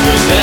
Just